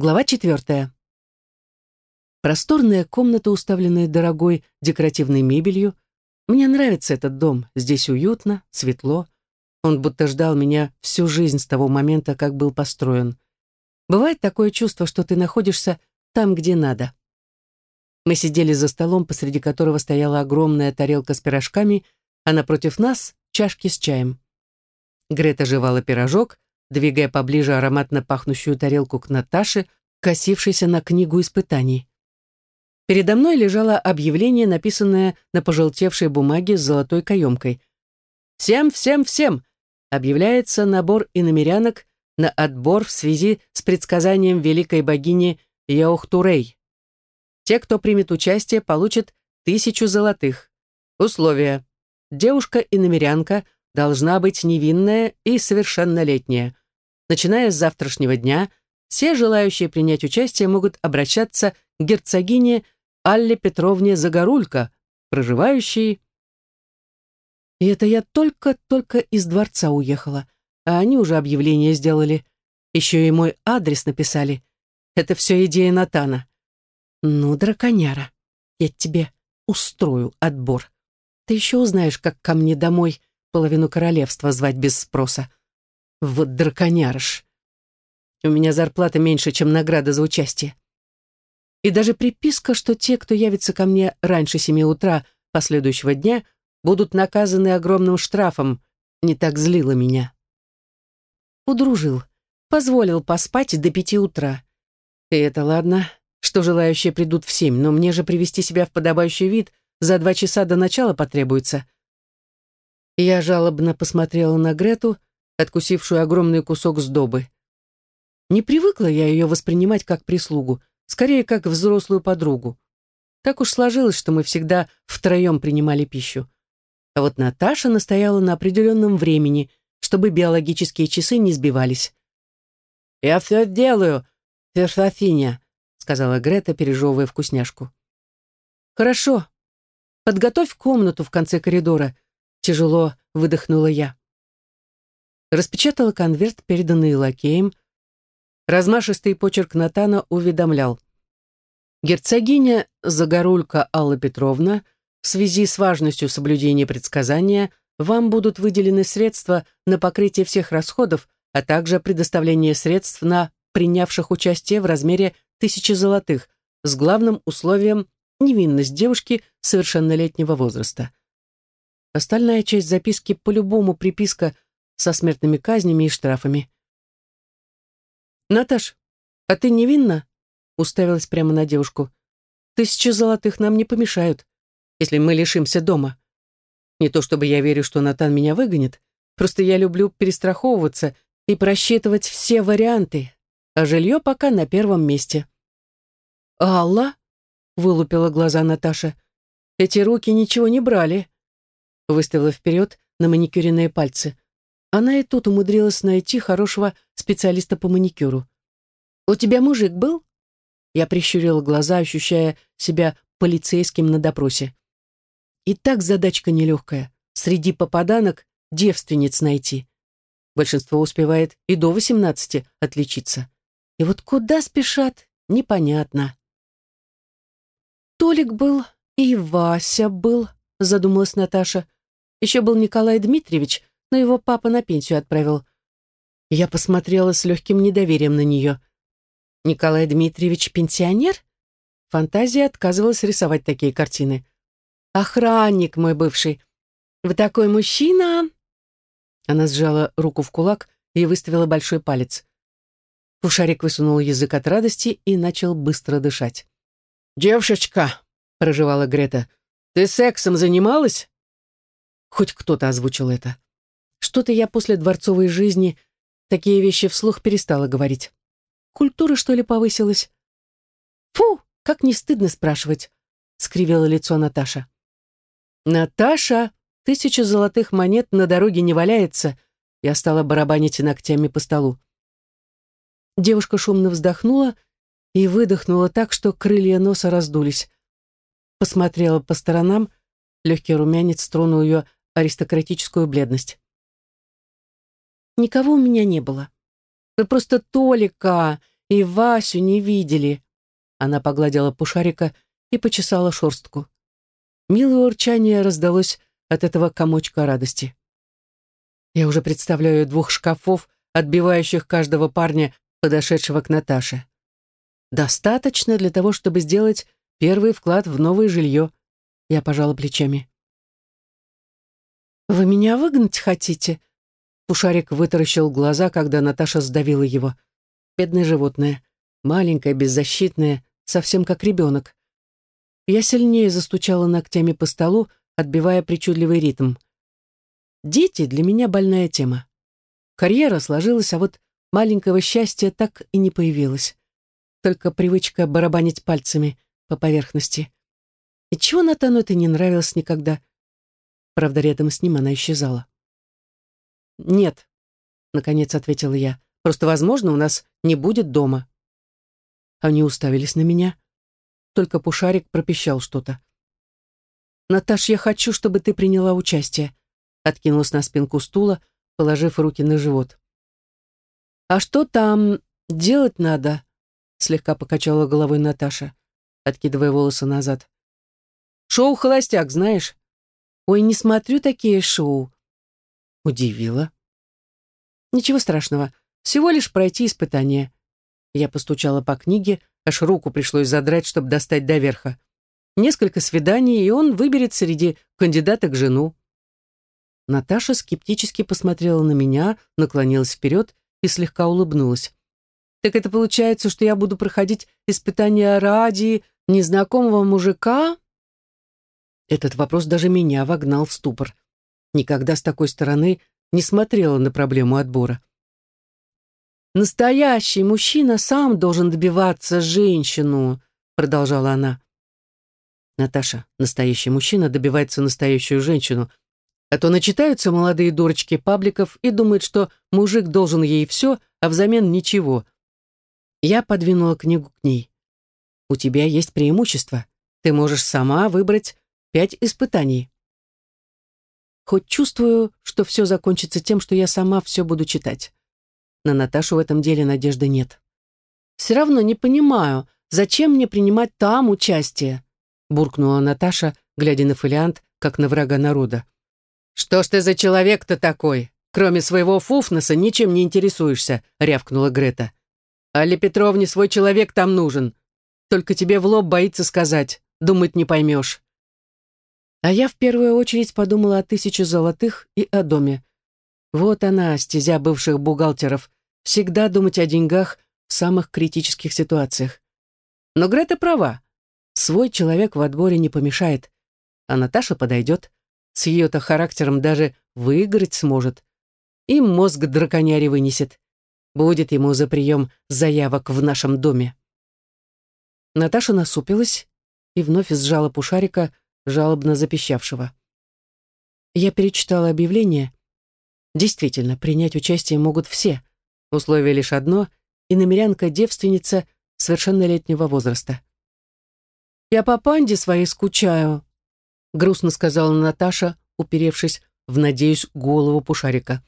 Глава четвертая. Просторная комната, уставленная дорогой декоративной мебелью. Мне нравится этот дом. Здесь уютно, светло. Он будто ждал меня всю жизнь с того момента, как был построен. Бывает такое чувство, что ты находишься там, где надо. Мы сидели за столом, посреди которого стояла огромная тарелка с пирожками, а напротив нас — чашки с чаем. Грета жевала пирожок, двигая поближе ароматно пахнущую тарелку к Наташе, косившейся на книгу испытаний. Передо мной лежало объявление, написанное на пожелтевшей бумаге с золотой каемкой. «Всем, всем, всем!» объявляется набор иномерянок на отбор в связи с предсказанием великой богини Яухтурей. Те, кто примет участие, получат тысячу золотых. Условия. Девушка-иномерянка должна быть невинная и совершеннолетняя. Начиная с завтрашнего дня, все желающие принять участие могут обращаться к герцогине Алле Петровне Загорулько, проживающей... И это я только-только из дворца уехала, а они уже объявление сделали. Еще и мой адрес написали. Это все идея Натана. Ну, драконяра, я тебе устрою отбор. Ты еще узнаешь, как ко мне домой половину королевства звать без спроса. Вот драконярыш. У меня зарплата меньше, чем награда за участие. И даже приписка, что те, кто явится ко мне раньше семи утра последующего дня, будут наказаны огромным штрафом, не так злило меня. Удружил, позволил поспать до пяти утра. И это ладно, что желающие придут в семь, но мне же привести себя в подобающий вид за два часа до начала потребуется. Я жалобно посмотрела на Грету, откусившую огромный кусок сдобы. Не привыкла я ее воспринимать как прислугу, скорее как взрослую подругу. Так уж сложилось, что мы всегда втроем принимали пищу. А вот Наташа настояла на определенном времени, чтобы биологические часы не сбивались. «Я все делаю, Фершафиня», — сказала Грета, пережевывая вкусняшку. «Хорошо. Подготовь комнату в конце коридора», — тяжело выдохнула я. Распечатала конверт, переданный лакеем, Размашистый почерк Натана уведомлял. Герцогиня Загорулька Алла Петровна, в связи с важностью соблюдения предсказания, вам будут выделены средства на покрытие всех расходов, а также предоставление средств на принявших участие в размере тысячи золотых, с главным условием невинность девушки совершеннолетнего возраста. Остальная часть записки по-любому приписка со смертными казнями и штрафами. «Наташ, а ты невинна?» Уставилась прямо на девушку. «Тысячи золотых нам не помешают, если мы лишимся дома. Не то чтобы я верю, что Натан меня выгонит, просто я люблю перестраховываться и просчитывать все варианты, а жилье пока на первом месте». «Алла?» — вылупила глаза Наташа. «Эти руки ничего не брали», — выставила вперед на маникюренные пальцы. Она и тут умудрилась найти хорошего специалиста по маникюру. «У тебя мужик был?» Я прищурила глаза, ощущая себя полицейским на допросе. И так задачка нелегкая. Среди попаданок девственниц найти. Большинство успевает и до восемнадцати отличиться. И вот куда спешат, непонятно. Толик был и Вася был, задумалась Наташа. Еще был Николай Дмитриевич, но его папа на пенсию отправил. Я посмотрела с легким недоверием на нее. Николай Дмитриевич пенсионер? Фантазия отказывалась рисовать такие картины. «Охранник мой бывший. Вы такой мужчина!» Она сжала руку в кулак и выставила большой палец. Пушарик высунул язык от радости и начал быстро дышать. «Девушечка!» — проживала Грета. «Ты сексом занималась?» Хоть кто-то озвучил это. Что-то я после дворцовой жизни такие вещи вслух перестала говорить. Культура, что ли, повысилась? Фу, как не стыдно спрашивать, скривила лицо Наташа. Наташа, тысяча золотых монет на дороге не валяется. Я стала барабанить ногтями по столу. Девушка шумно вздохнула и выдохнула так, что крылья носа раздулись. Посмотрела по сторонам, легкий румянец тронул ее аристократическую бледность. Никого у меня не было. Вы просто Толика, и Васю не видели. Она погладила Пушарика и почесала шорстку. Милое урчание раздалось от этого комочка радости. Я уже представляю двух шкафов, отбивающих каждого парня, подошедшего к Наташе. Достаточно для того, чтобы сделать первый вклад в новое жилье. Я пожала плечами. «Вы меня выгнать хотите?» Пушарик вытаращил глаза, когда Наташа сдавила его. Бедное животное, маленькое, беззащитное, совсем как ребенок. Я сильнее застучала ногтями по столу, отбивая причудливый ритм. Дети для меня больная тема. Карьера сложилась, а вот маленького счастья так и не появилось. Только привычка барабанить пальцами по поверхности. И чего Натану это не нравилось никогда? Правда, рядом с ним она исчезала. «Нет», — наконец ответила я. «Просто, возможно, у нас не будет дома». Они уставились на меня. Только Пушарик пропищал что-то. «Наташ, я хочу, чтобы ты приняла участие», — откинулась на спинку стула, положив руки на живот. «А что там делать надо?» — слегка покачала головой Наташа, откидывая волосы назад. «Шоу «Холостяк» знаешь?» «Ой, не смотрю такие шоу». Удивила. «Ничего страшного, всего лишь пройти испытание». Я постучала по книге, аж руку пришлось задрать, чтобы достать до верха. Несколько свиданий, и он выберет среди кандидаток жену. Наташа скептически посмотрела на меня, наклонилась вперед и слегка улыбнулась. «Так это получается, что я буду проходить испытания ради незнакомого мужика?» Этот вопрос даже меня вогнал в ступор. Никогда с такой стороны не смотрела на проблему отбора. «Настоящий мужчина сам должен добиваться женщину», продолжала она. Наташа, настоящий мужчина добивается настоящую женщину, а то начитаются молодые дурочки пабликов и думают, что мужик должен ей все, а взамен ничего. Я подвинула книгу к ней. У тебя есть преимущество. Ты можешь сама выбрать пять испытаний. Хоть чувствую, что все закончится тем, что я сама все буду читать. На Наташу в этом деле надежды нет. Все равно не понимаю, зачем мне принимать там участие, буркнула Наташа, глядя на фолиант, как на врага народа. «Что ж ты за человек-то такой? Кроме своего фуфнеса ничем не интересуешься», — рявкнула Грета. «Алле Петровне свой человек там нужен. Только тебе в лоб боится сказать, думать не поймешь». А я в первую очередь подумала о тысяче золотых и о доме. Вот она, стезя бывших бухгалтеров, всегда думать о деньгах в самых критических ситуациях. Но Грета права. Свой человек в отборе не помешает, а Наташа подойдет с ее-то характером даже выиграть сможет. И мозг драконяри вынесет. Будет ему за прием заявок в нашем доме. Наташа насупилась и вновь сжала пушарика, жалобно запищавшего. Я перечитала объявление. Действительно, принять участие могут все. Условие лишь одно — и намерянка-девственница совершеннолетнего возраста. «Я по панде своей скучаю», грустно сказала Наташа, уперевшись в, надеюсь, голову Пушарика.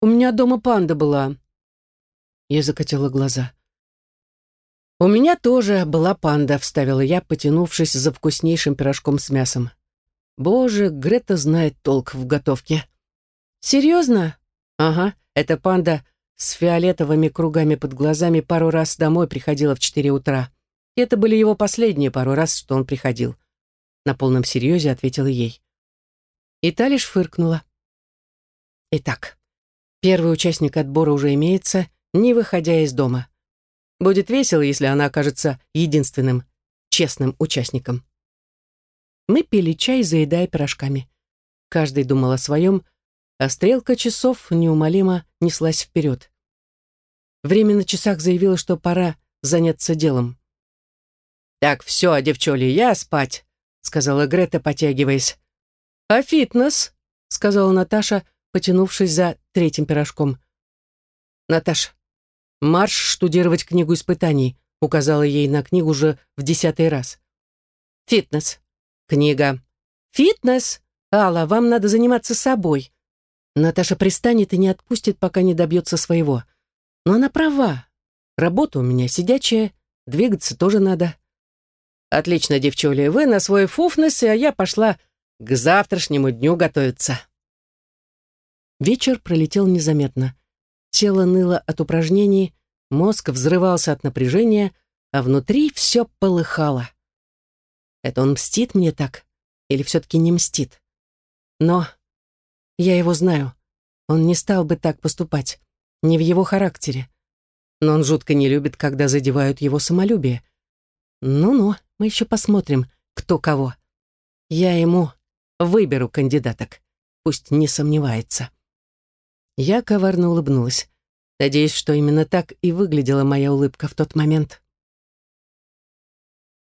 «У меня дома панда была». Я закатила глаза. «У меня тоже была панда», — вставила я, потянувшись за вкуснейшим пирожком с мясом. «Боже, Грета знает толк в готовке». «Серьезно?» «Ага, эта панда с фиолетовыми кругами под глазами пару раз домой приходила в четыре утра. И это были его последние пару раз, что он приходил на полном серьезе ответила ей. И та лишь фыркнула. Итак, первый участник отбора уже имеется, не выходя из дома. Будет весело, если она окажется единственным честным участником. Мы пили чай, заедая пирожками. Каждый думал о своем, а стрелка часов неумолимо неслась вперед. Время на часах заявило, что пора заняться делом. «Так, все, девчули, я спать», сказала Грета, потягиваясь. «А фитнес?» — сказала Наташа, потянувшись за третьим пирожком. «Наташ, марш штудировать книгу испытаний», — указала ей на книгу уже в десятый раз. «Фитнес. Книга. Фитнес? Алла, вам надо заниматься собой». Наташа пристанет и не отпустит, пока не добьется своего. Но она права. Работа у меня сидячая, двигаться тоже надо. Отлично, девчули, вы на свой фуфнес, а я пошла к завтрашнему дню готовиться. Вечер пролетел незаметно. Тело ныло от упражнений, мозг взрывался от напряжения, а внутри все полыхало. Это он мстит мне так? Или все-таки не мстит? Но я его знаю. Он не стал бы так поступать. Не в его характере. Но он жутко не любит, когда задевают его самолюбие. Ну-ну, мы еще посмотрим, кто кого. Я ему выберу кандидаток. Пусть не сомневается. Я коварно улыбнулась. Надеюсь, что именно так и выглядела моя улыбка в тот момент.